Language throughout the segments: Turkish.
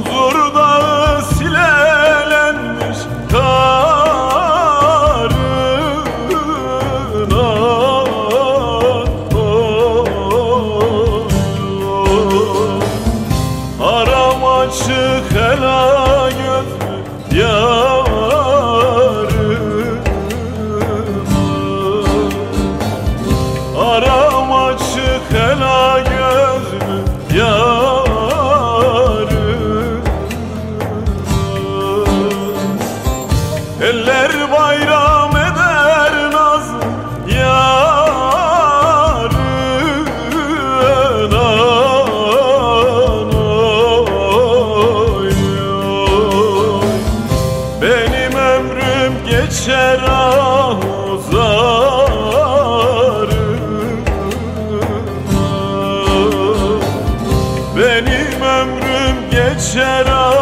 Munzur Gelir bayram eder naz yarına oy. Benim ömrüm geçer ah Benim ömrüm geçer ah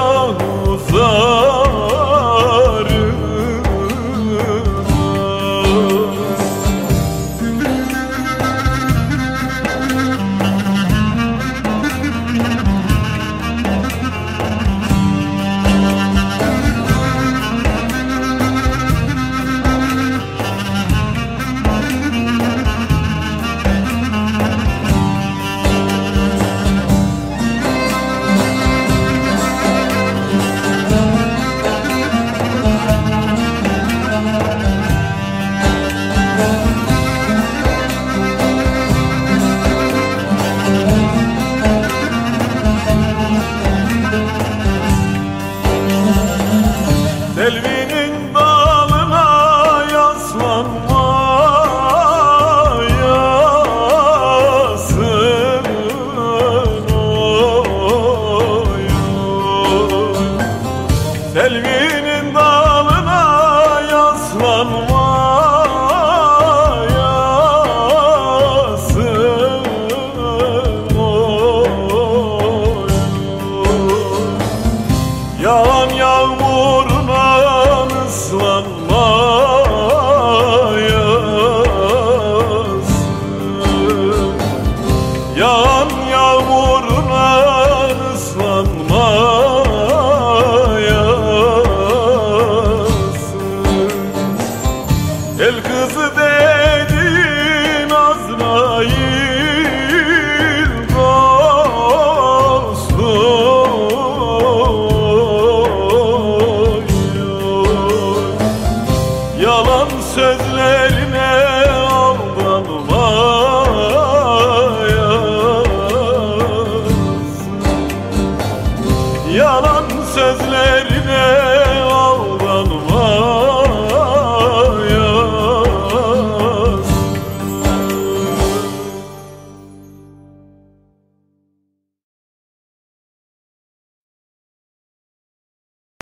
üzerine